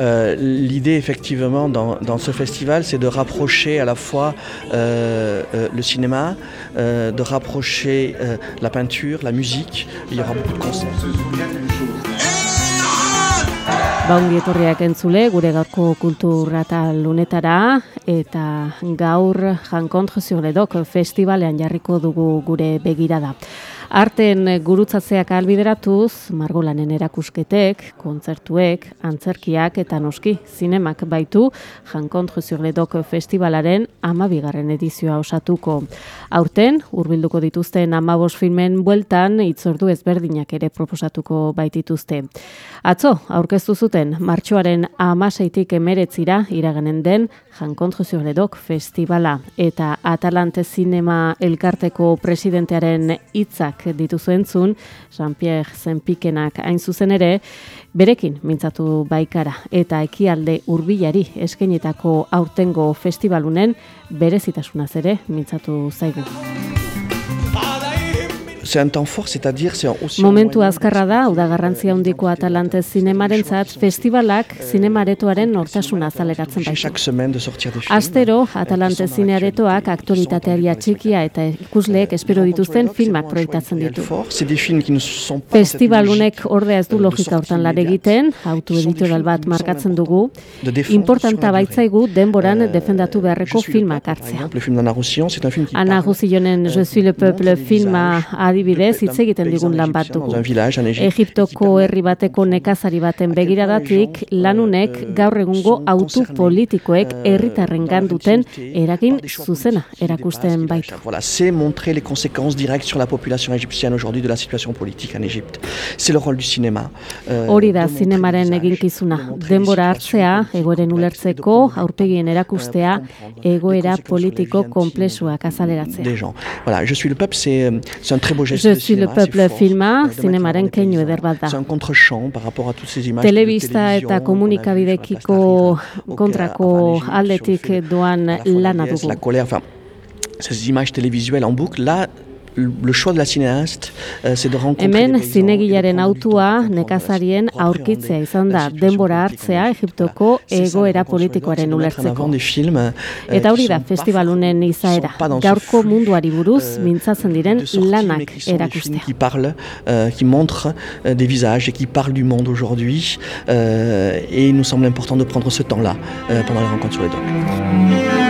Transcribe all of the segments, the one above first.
Euh, L'idée, effectivement, dans, dans, ce festival, c'est de rapprocher à la fois euh, euh, le cinéma, euh, de rapprocher euh, la peinture, la musique. Il y aura beaucoup de concerts. Baungi etorriak entzule, gure gaurko kulturrata lunetara, eta gaur Jankontre sur le Doc festivalean jarriko dugu gure begirada. Arten gurutzatzeak albideratuz, margolanen erakusketek, kontzertuek, antzerkiak eta noski, zinemak baitu, Jankontre sur le Doc festivalaren amabigarren edizioa osatuko. Aurten, hurbilduko dituzten amabos filmen bueltan, itzordu ezberdinak ere proposatuko baitituzte. Atzo, aurkeztu zuten, martxoaren amaseitik emeretzira iraganen den Jankontre sur le Doc festivala eta Atalante Cinema elkarteko presidentearen hitzak dituzu entzun, Jean-Pierre Zenpikenak hain zuzen ere, berekin mintzatu baikara eta ekialde hurbilari eskenetako aurtengo festivalunen berezitasunaz ere mintzatu zaigu. Momentu azkarra da, hau da garrantzia handiko Atalante zinemarentzat festivalak zinemaretoaren nortasuna azaleratzen baitu. Astero, Atalante zinearetoak aktualitatearia txikia eta ikusleek espero dituzten filmak proiektatzen ditu. Festivalunek ordea ez du logika hortan lan egiten, autoeditoral bat markatzen dugu. Importanta baitzaigu denboran defendatu beharreko filmak hartzea. Anna Rousillonen Je suis le peuple filma adibidez hitz egiten digun lan bat dugu. Egiptoko herri bateko nekazari baten begiradatik lanunek gaur egungo autu politikoek herritarren ganduten eragin zuzena erakusten baitu. Voilà, c'est montrer les conséquences directes sur la population égyptienne aujourd'hui de la situation politique en Égypte. C'est le rôle du cinéma. Euh, Hori da zinemaren eginkizuna. Denbora hartzea, egoeren ulertzeko, aurpegien erakustea, egoera politiko komplexuak azaleratzea. Voilà, je suis le peuple, c'est un très beau Je suis le peuple filma, zinemaren keinu eder bat da. C'est un contre-champ par rapport à toutes ces images Telebista eta komunikabidekiko kontrako aldetik doan lana dugu. La colère, enfin, ces images télévisuelles en boucle, là, le choix de la cinéaste, euh, c'est de rencontrer Hemen zinegilaren autua nekazarien aurkitzea izan da denbora hartzea Egiptoko egoera politikoaren ulertzeko. Eta hori da festivalunen izaera. Gaurko munduari buruz mintzatzen diren lanak erakustea. Qui parle, euh, qui montre euh, des visages et qui parle du monde aujourd'hui. Euh, et il nous semble important de prendre ce temps-là euh, pendant les rencontres sur les docks.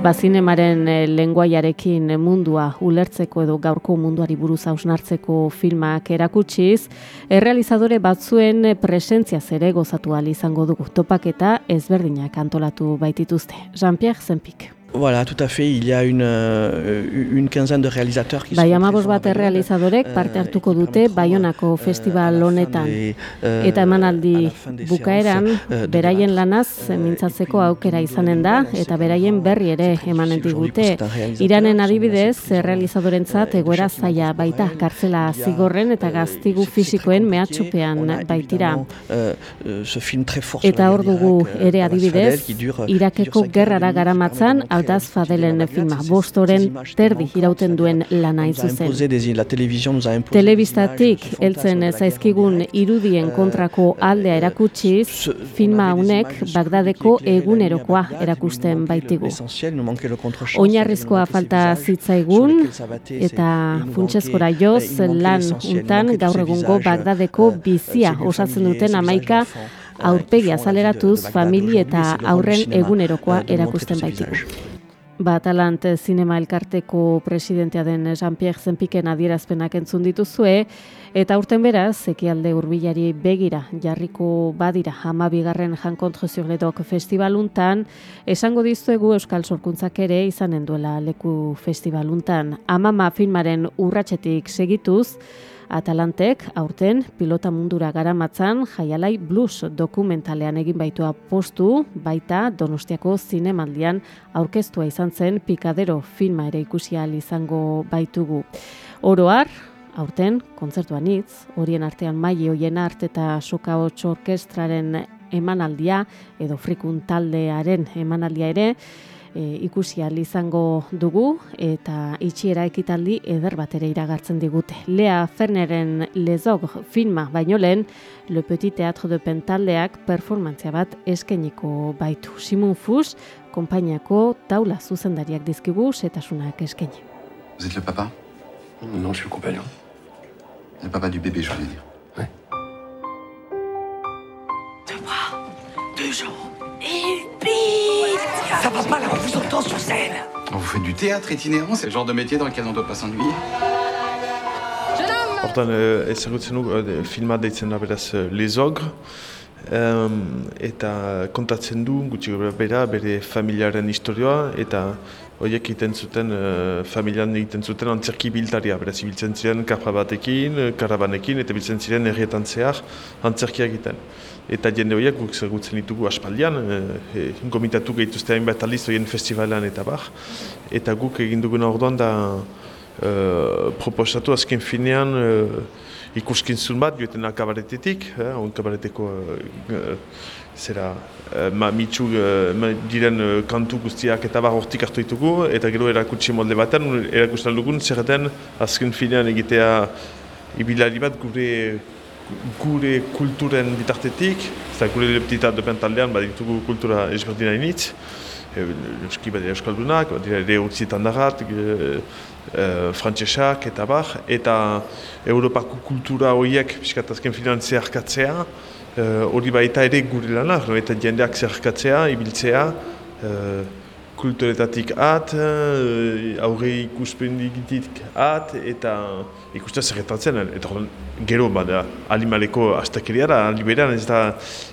Bazinemaren lenguaiarekin mundua ulertzeko edo gaurko munduari buruz hausnartzeko filmak erakutsiz, errealizadore batzuen presentzia zere gozatu izango dugu topaketa ezberdinak antolatu baitituzte. Jean-Pierre Zempik. Voilà, tout à fait. Il y a une, euh, une quinzaine de réalisateurs qui bai, amabos bat errealizadorek parte hartuko dute Baionako festival honetan. Eta emanaldi bukaeran, beraien lanaz mintzatzeko aukera izanen da, eta beraien berri ere emanen digute. Iranen adibidez, errealizadorentzat egoera zaila baita, kartzela zigorren eta gaztigu fisikoen mehatxupean baitira. Eta hor dugu ere adibidez, Irakeko gerrara garamatzan, Aldaz Fadelen filma, bostoren terdi irauten duen lana izuzen. Telebistatik, eltzen zaizkigun irudien kontrako aldea erakutsiz, filma honek Bagdadeko egunerokoa erakusten baitigu. Oinarrizkoa falta zitzaigun, eta funtsezkora joz lan untan gaur egungo Bagdadeko bizia osatzen duten amaika aurpegi azaleratuz famili eta aurren egunerokoa erakusten baitigu. Batalant Zinema Elkarteko presidentea den Jean-Pierre Zenpiken adierazpenak entzun dituzue, eta urten beraz, ekialde urbilari begira jarriko badira hamabigarren jankontro zioledok festivaluntan, esango dizuegu Euskal Sorkuntzak ere izanen duela leku festivaluntan. Amama filmaren urratxetik segituz, Atalantek aurten pilota mundura garamatzan jaialai blues dokumentalean egin baitua postu, baita Donostiako zinemaldian aurkeztua izan zen Pikadero filma ere ikusia izango baitugu. Oroar, aurten kontzertuan hitz, horien artean maili hoien art eta soka orkestraren emanaldia edo frikun taldearen emanaldia ere, e, ikusi izango dugu eta itxiera ekitaldi eder bat ere iragartzen digute. Lea Ferneren lezog filma baino lehen Le Petit Teatro de Pentaldeak performantzia bat eskeniko baitu. Simon Fus, konpainiako taula zuzendariak dizkigu setasunak eskeni. Vous êtes le papa Non, je suis le compagnon. Le papa du bébé, je voulais dire. Ouais. Deux bras, deux jambes Ça va pas là, on vous entend sur scène. Vous faites du théâtre itinérant C'est le genre de métier dans lequel on doit pas s'ennuyer. Hortan, eh, ezagutzen du, eh, filma deitzen da beraz eh, Les Ogres, em, eta kontatzen du gutxi gora bera bere familiaren historioa, eta horiek egiten zuten, eh, familian egiten zuten antzerki biltaria, beraz ibiltzen ziren karpa batekin, karabanekin, eta biltzen ziren herrietan zehar antzerkia egiten. Eta jende horiek guk ezagutzen ditugu aspaldian, eh, eh, gomitatu gehituzte hainbat aliz horien festivalan eta bar, eta guk egin duguna orduan da uh, proposatu azken finean uh, ikuskinzun bat joeten kabaretetik, eh, on kabareteko uh, zera uh, ma, mitxu ma, diren kantu guztiak eta bar hortik hartu ditugu, eta gero erakutsi molde batean, erakustan dugun zerreten azken finean egitea ibilari bat gure gure kulturen bitartetik, eta gure leptita dopen taldean baditugu kultura ezberdina initz, Euski badira Euskaldunak, badira ere utzietan darat, e, e, frantsesak eta bar, eta Europako kultura horiek piskat azken finan zeharkatzea, e, hori baita ere gure lana, eta jendeak zeharkatzea, ibiltzea, e, kulturetatik at, e, aurre ikuspendigitik at, eta ikustea zerretatzen, eta orduan, gero bada alimaleko astakeria da, aliberean ez da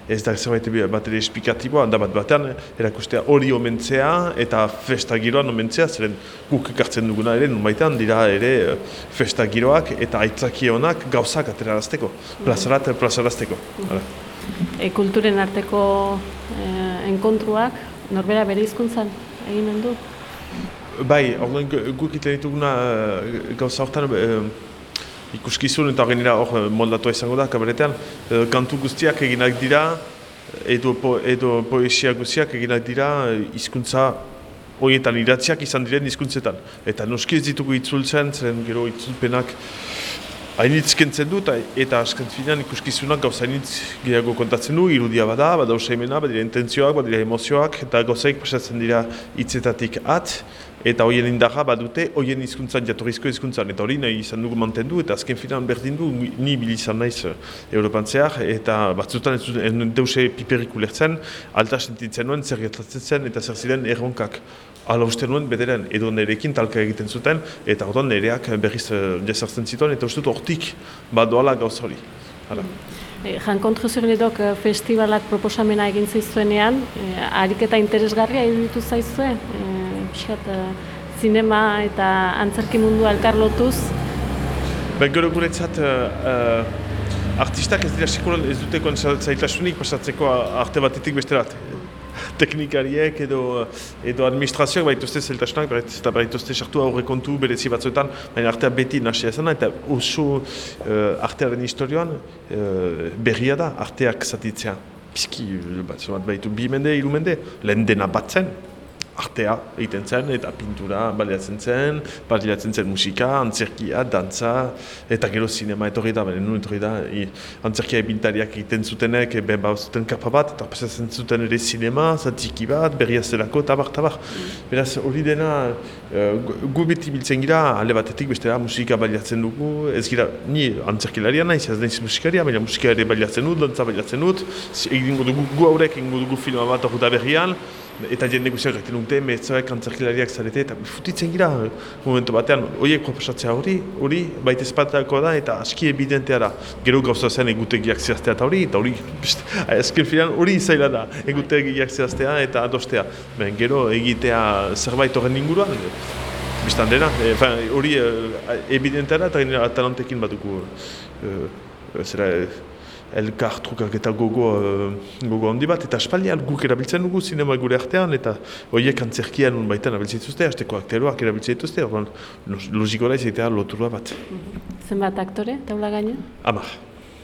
ez da zerbait bat ere esplikatiboa, handa bat batean erakustea hori omentzea eta festa giroan omentzea, zeren guk ekartzen duguna ere, nun dira ere eh, festa giroak eta aitzaki honak gauzak aterarazteko, plazarat, plazarazteko. E, kulturen arteko e, enkontruak, norbera bere hizkuntzan egin du? Bai, orduan guk iten dituguna uh, gauza hortan uh, ikuskizun eta genera hor moldatu izango da kabaretean. Uh, kantu guztiak eginak dira, edo, po, edo poesia guztiak eginak dira hizkuntza horietan idatziak izan diren hizkuntzetan. Eta noski ez ditugu itzultzen, zeren gero itzulpenak hainitz kentzen dut, eta asken finean ikuskizunak gauza hainitz gehiago kontatzen du, irudia bada, bada usaimena, badira intentzioak, badira emozioak, eta gauzaik pasatzen dira hitzetatik at, eta hoien indarra badute, hoien hizkuntzan jatorrizko hizkuntzan, eta hori nahi izan dugu mantendu, eta azken finean berdin du, ni bilizan naiz Europan zehar, eta batzutan ez deuse piperik ulertzen, alta sentitzen nuen, zer gertatzen zen, eta zer ziren erronkak. Hala uste nuen bederen edo nerekin talka egiten zuten eta orduan nereak berriz jesartzen zituen eta uste dut hortik badoala gauz hori. Hala. E, Jan Kontrezurledok festivalak proposamena egin zaizuenean, e, ariketa interesgarria iruditu zaizue, e, pixkat, zinema eta antzerki mundua elkarlotuz? Ben gero guretzat, uh, artistak ez dira sekulan ez dute zaitasunik pasatzeko arte batetik besterat teknikariek edo edo administrazioak baituzte zeltasunak, eta baituzte sartu aurre kontu berezi batzuetan, baina artea beti nasia ezana, eta oso uh, artearen historioan uh, berria da arteak zatitzea. Bizki, bat, baitu bi mende, iru mende, lehen dena batzen, artea egiten zen, eta pintura baliatzen zen, baliatzen zen musika, antzerkia, dantza, eta gero sinema etorri da, bale, nun etorri da, i, antzerkia ebintariak egiten zutenek, ben ba zuten kapa bat, eta pasatzen zuten ere sinema, zatiki bat, berria zelako, tabar, tabar. Beraz, hori dena, uh, gu beti biltzen gira, ale batetik bestera musika baliatzen dugu, ez gira, ni antzerkilaria naiz, ez naiz musikaria, baina musika ere baliatzen dut, dantza baliatzen dut, egingo dugu, gu haurek egingo dugu filma bat da berrian, eta jende guztiak egiten dute, mezzoek antzerkilariak zarete, eta futitzen gira momentu batean, horiek proposatzea hori, hori baita espatako da, eta aski evidentea da. Gero gauza zen egutegiak zehaztea eta hori, eta hori, azken filan hori zaila da, egutegiak zehaztea eta adostea. Ben, gero egitea zerbait horren inguruan, biztan dena, e, hori e, evidentea da, eta atalantekin batuko, e, zera, elkar trukak eta gogo, uh, gogo handi bat, eta espaldian guk erabiltzen dugu zinema gure artean, eta horiek antzerkian un baitan erabiltzen dituzte, hasteko akteroak erabiltzen dituzte, orban, logiko da izatea lotura bat. Zenbat aktore, taula gaino? Amar.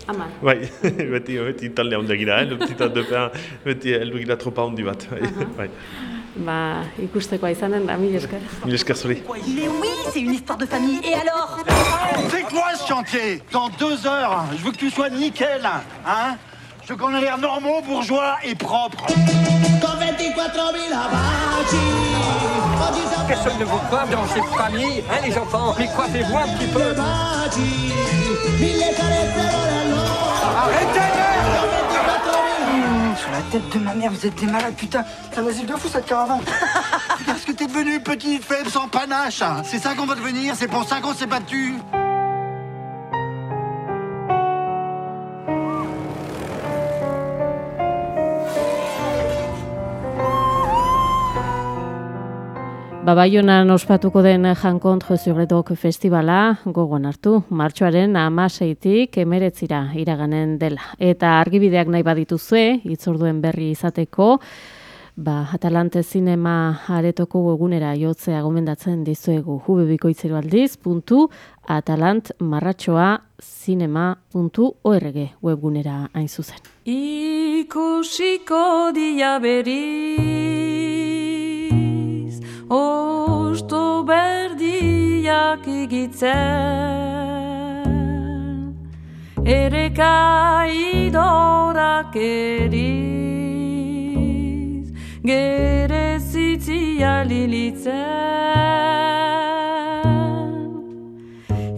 Amar. Bai, beti, beti italde handia gira, eh? beti heldu gira tropa handi bat. bai. Ba, ikustekoa izanen da, mil esker. Mil esker zuri. Mais oui, c'est une histoire de famille. Et alors C'est quoi ce chantier Dans deux heures, je veux que tu sois nickel, hein Je veux qu'on ait l'air normaux, bourgeois et propre. Personne ne vous croit dans cette famille, hein les enfants? Mais coiffez-vous un petit peu Arrêtez la tête de ma mère, vous êtes des malades, putain. Ça un asile de fou cette caravane. Parce que t'es devenu petit, faible, sans panache. C'est ça qu'on va devenir, c'est pour ça qu'on s'est battu Babaionan ospatuko den Jankontro Zurretok Festivala gogon hartu, martxoaren amaseitik emeretzira iraganen dela. Eta argibideak nahi badituzue, itzorduen berri izateko, ba, Atalante Zinema aretoko egunera jotzea gomendatzen dizuegu hubebikoitzeru aldiz, puntu, atalantmarratxoazinema.org webgunera hain zuzen. Ikusiko diaberiz, osto berdiak igitzen, ere kaidorak eriz, gere zitzia lilitzen,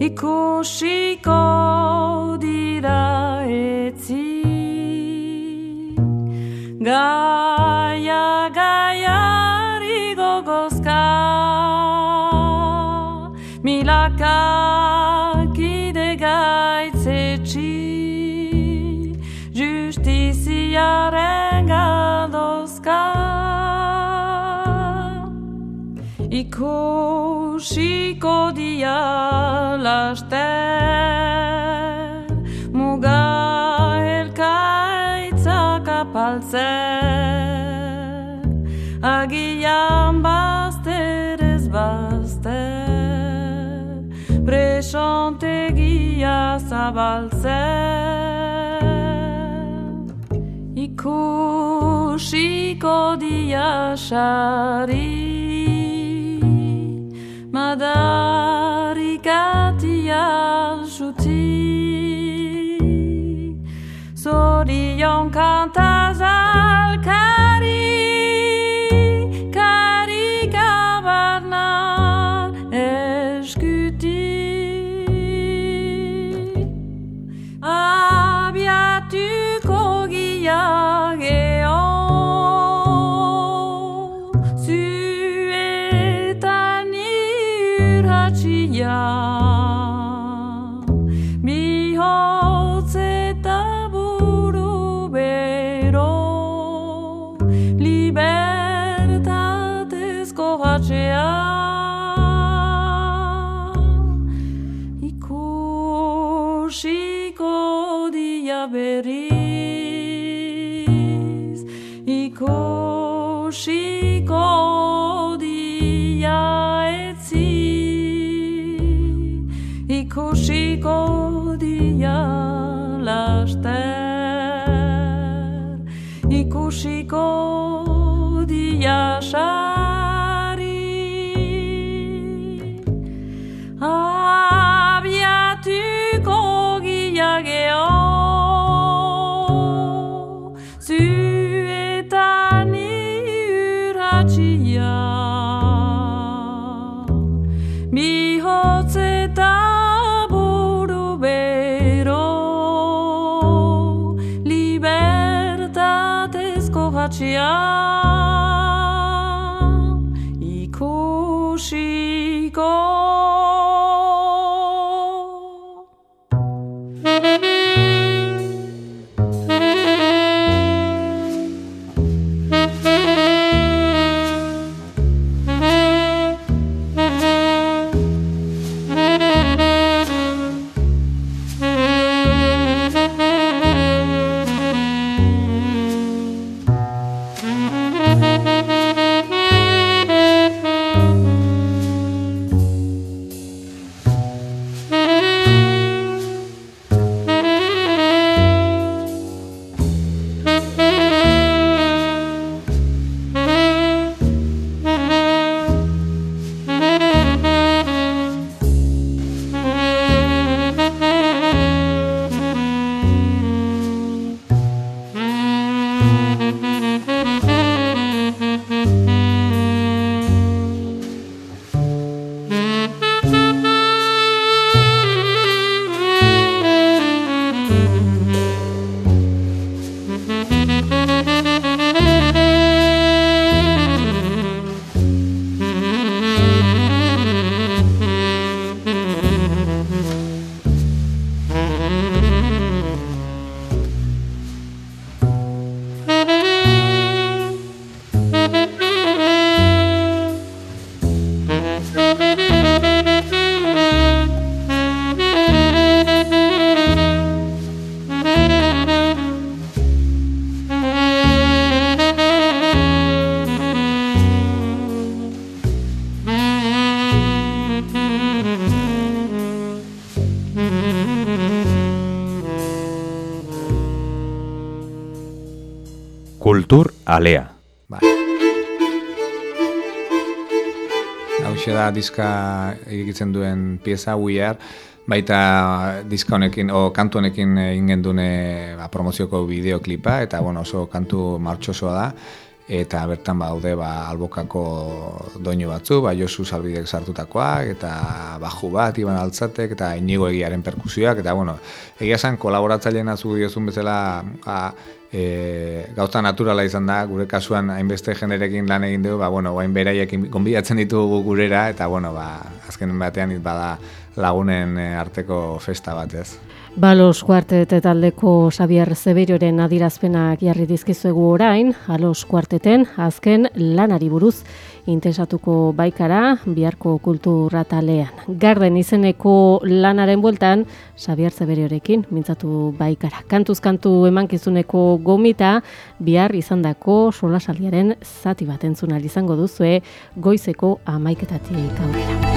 ikusiko dira Ikusiko dia laster, muga elkaitzak apaltzen, agian bazter ez bazter, presontegia zabaltzen. Ikusiko dia sari, madarikatia zuti, zorion kantazalkari, Kultur alea. Bai. Hauxe da diska egitzen duen pieza Are, baita diska honekin, o kantu honekin egin gendune ba, promozioko bideoklipa, eta bueno, oso kantu martxosoa da, eta bertan badaude ba, albokako doinu batzu, ba, Josu Salbidek sartutakoak, eta baju bat, Iban Altzatek, eta inigo egiaren perkusioak, eta bueno, egia esan kolaboratzailean azu diozun bezala, ba, e, gauza naturala izan da, gure kasuan hainbeste jenderekin lan egin dugu, ba, bueno, guain beraiekin gonbidatzen ditugu gurera, eta bueno, ba, azken batean bada lagunen e, arteko festa bat ez. Balos kuartete taldeko Xavier Zeberioren adirazpenak jarri dizkizuegu orain, alos kuarteten azken lanari buruz interesatuko baikara biharko kultura talean. Garden izeneko lanaren bueltan Xavier Zeberiorekin mintzatu baikara. Kantuz kantu emankizuneko gomita bihar izandako solasaldiaren zati bat entzun izango duzue goizeko amaiketatik aurrera.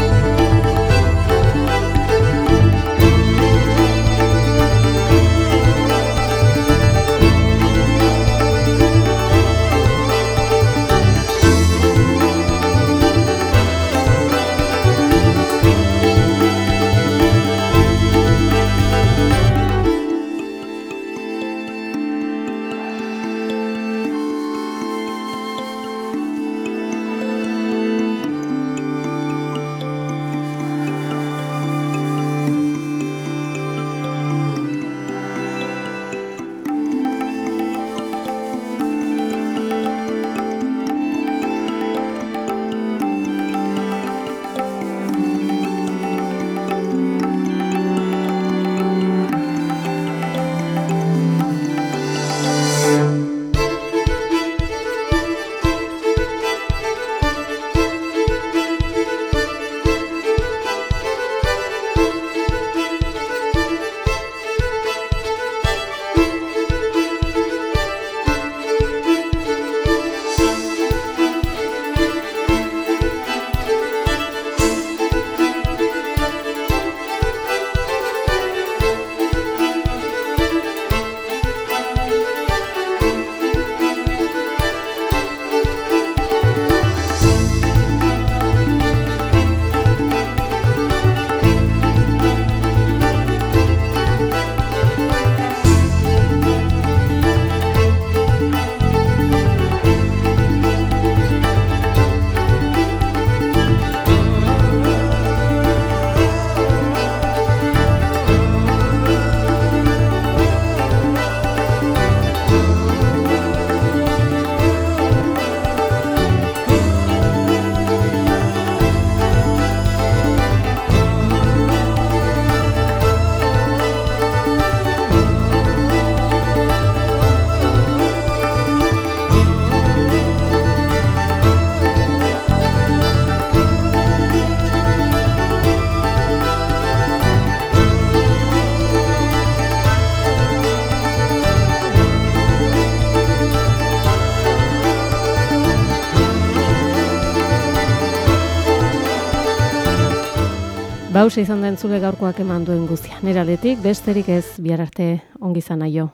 Bausa izan den zule gaurkoak eman duen guztia. Nera aletik, besterik ez bihar arte ongi izan naio.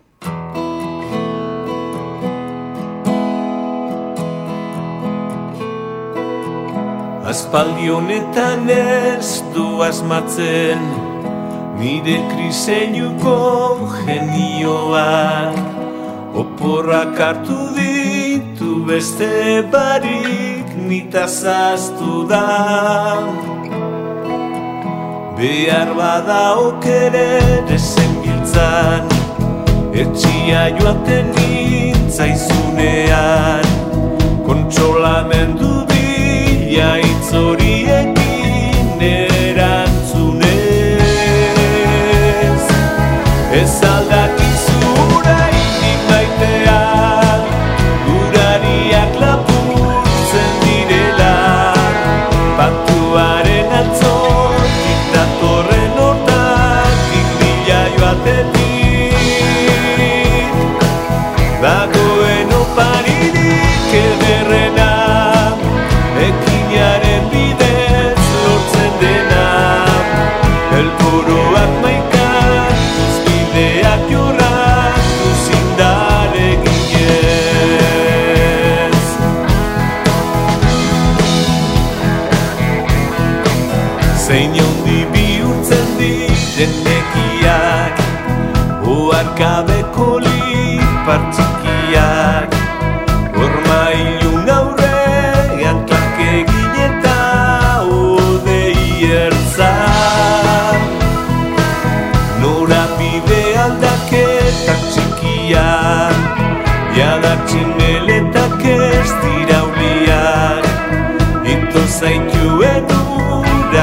Aspaldi honetan ez du asmatzen Nire kriseinuko genioa Oporrak hartu ditu beste barik Nita zaztu da Behar bada okere desen giltzan Etxia joaten nintzaizunean Kontsolamendu bila itzoriekin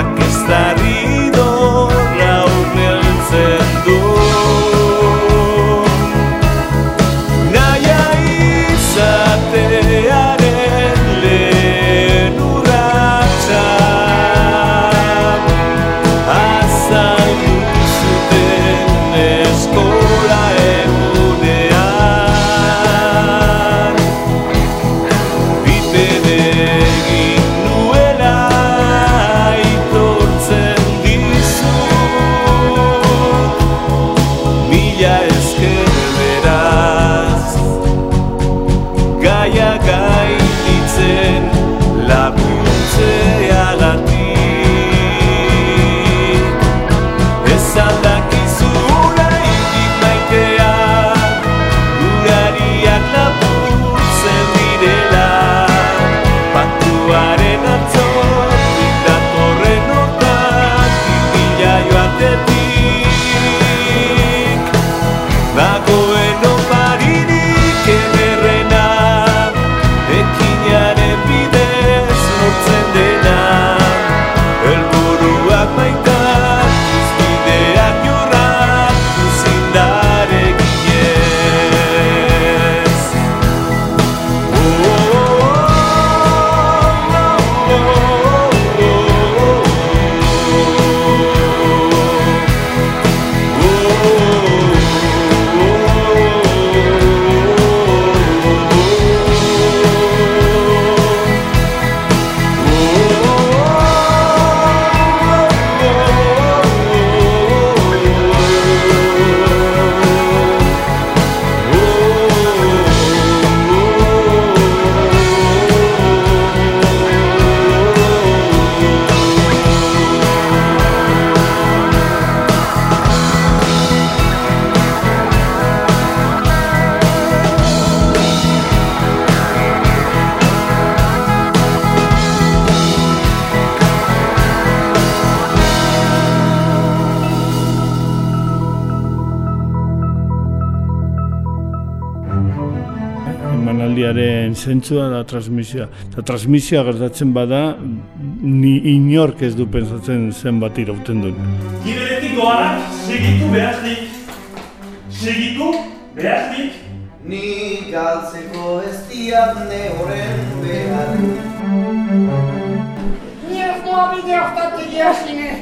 urak ez emanaldiaren zentzua da transmisioa. Eta transmisioa gertatzen bada, ni inork ez du pensatzen zenbat irauten duen. Gibeletik doanak segitu behaznik. Segitu behaznik. Ni galtzeko ez diat ne horren behar Ni ez doa bide hortatik jasine.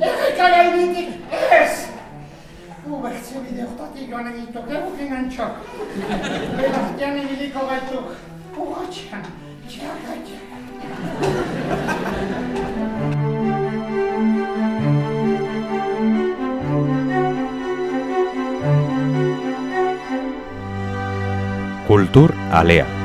Erreka gainetik ez. uuesti Kultur Alea.